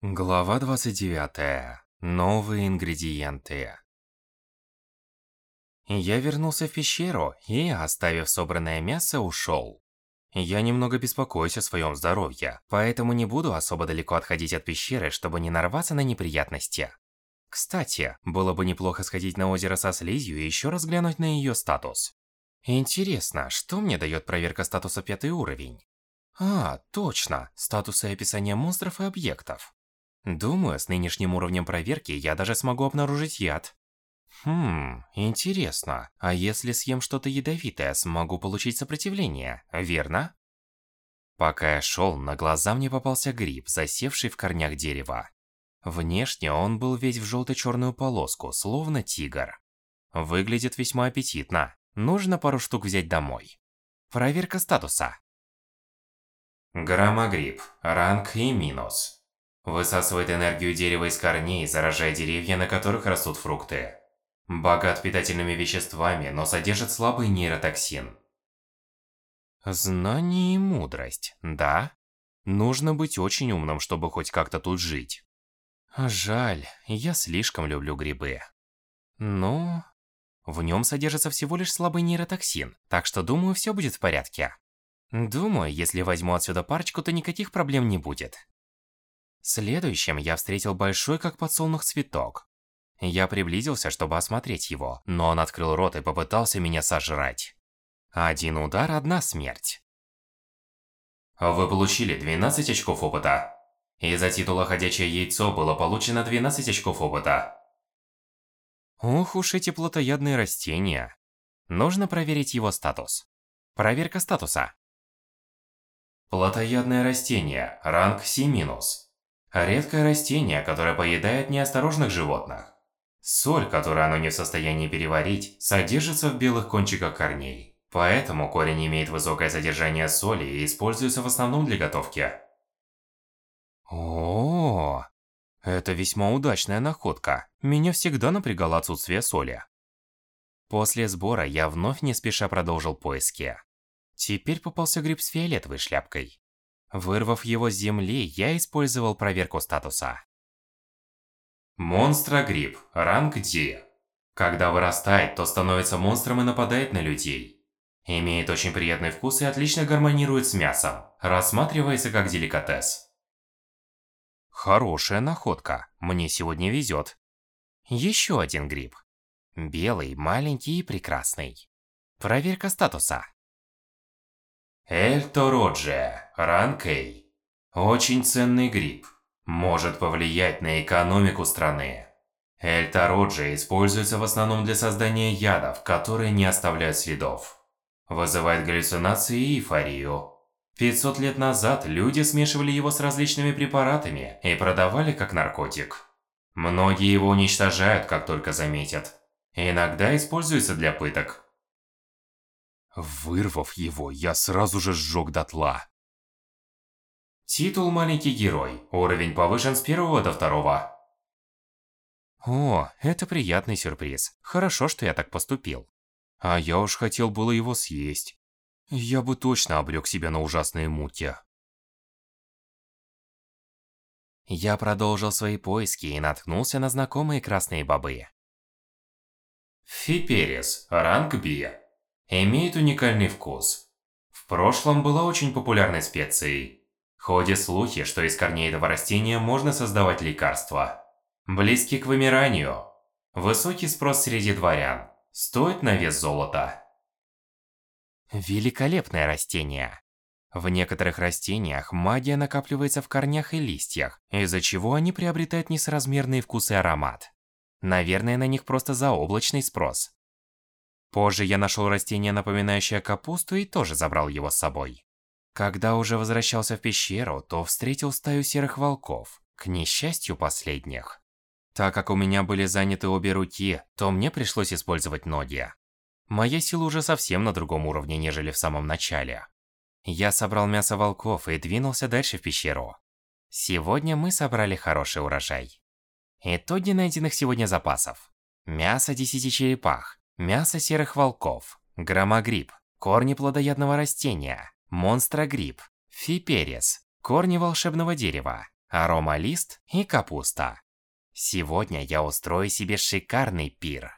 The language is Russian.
Глава 29. Новые ингредиенты. Я вернулся в пещеру и, оставив собранное мясо, ушел. Я немного беспокоюсь о своем здоровье, поэтому не буду особо далеко отходить от пещеры, чтобы не нарваться на неприятности. Кстати, было бы неплохо сходить на озеро со слизью и еще раз глянуть на ее статус. Интересно, что мне дает проверка статуса пятый уровень? А, точно, статусы и описание монстров и объектов. Думаю, с нынешним уровнем проверки я даже смогу обнаружить яд. Хм, интересно. А если съем что-то ядовитое, смогу получить сопротивление, верно? Пока я шел, на глаза мне попался гриб, засевший в корнях дерева. Внешне он был весь в желто-черную полоску, словно тигр. Выглядит весьма аппетитно. Нужно пару штук взять домой. Проверка статуса. Громогриб. Ранг и минус. Высасывает энергию дерева из корней, заражая деревья, на которых растут фрукты. Богат питательными веществами, но содержит слабый нейротоксин. Знание и мудрость, да? Нужно быть очень умным, чтобы хоть как-то тут жить. Жаль, я слишком люблю грибы. Ну, в нем содержится всего лишь слабый нейротоксин, так что думаю, все будет в порядке. Думаю, если возьму отсюда парочку, то никаких проблем не будет. Следующим я встретил большой как подсолнух цветок. Я приблизился, чтобы осмотреть его, но он открыл рот и попытался меня сожрать. Один удар, одна смерть. Вы получили 12 очков опыта. Из-за титула «Ходячее яйцо» было получено 12 очков опыта. Ох уж эти плотоядные растения. Нужно проверить его статус. Проверка статуса. Плотоядное растение, ранг C-. Редкое растение, которое поедает неосторожных животных. Соль, которую оно не в состоянии переварить, содержится в белых кончиках корней. Поэтому корень имеет высокое содержание соли и используется в основном для готовки. О, это весьма удачная находка. Меня всегда напрягало отсутствие соли. После сбора я вновь не спеша продолжил поиски. Теперь попался гриб с фиолетовой шляпкой. Вырвав его с земли, я использовал проверку статуса. Монстра-гриб, ранг D. Когда вырастает, то становится монстром и нападает на людей. Имеет очень приятный вкус и отлично гармонирует с мясом. Рассматривается как деликатес. Хорошая находка. Мне сегодня везет. Еще один гриб. Белый, маленький и прекрасный. Проверка статуса. Эль Тородже, ранг А. Очень ценный гриб. Может повлиять на экономику страны. Эль Тородже используется в основном для создания ядов, которые не оставляют следов. Вызывает галлюцинации и эйфорию. 500 лет назад люди смешивали его с различными препаратами и продавали как наркотик. Многие его уничтожают, как только заметят. Иногда используется для пыток. Вырвав его, я сразу же сжег дотла. Титул «Маленький герой». Уровень повышен с первого до второго. О, это приятный сюрприз. Хорошо, что я так поступил. А я уж хотел было его съесть. Я бы точно обрек себя на ужасные муки. Я продолжил свои поиски и наткнулся на знакомые красные бобы. Фиперис, ранг Б имеет уникальный вкус. В прошлом была очень популярной специей. Ходят слухи, что из корней этого растения можно создавать лекарства. Близки к вымиранию. Высокий спрос среди дворян. Стоит на вес золота. Великолепное растение. В некоторых растениях магия накапливается в корнях и листьях, из-за чего они приобретают несоразмерный вкус и аромат. Наверное, на них просто заоблачный спрос. Позже я нашел растение, напоминающее капусту, и тоже забрал его с собой. Когда уже возвращался в пещеру, то встретил стаю серых волков, к несчастью последних. Так как у меня были заняты обе руки, то мне пришлось использовать ноги. Моя сила уже совсем на другом уровне, нежели в самом начале. Я собрал мясо волков и двинулся дальше в пещеру. Сегодня мы собрали хороший урожай. Итоги найденных сегодня запасов. Мясо 10 черепах, Мясо серых волков, громогриб, корни плодоядного растения, монстрогриб, фиперес, корни волшебного дерева, аромалист и капуста. Сегодня я устрою себе шикарный пир.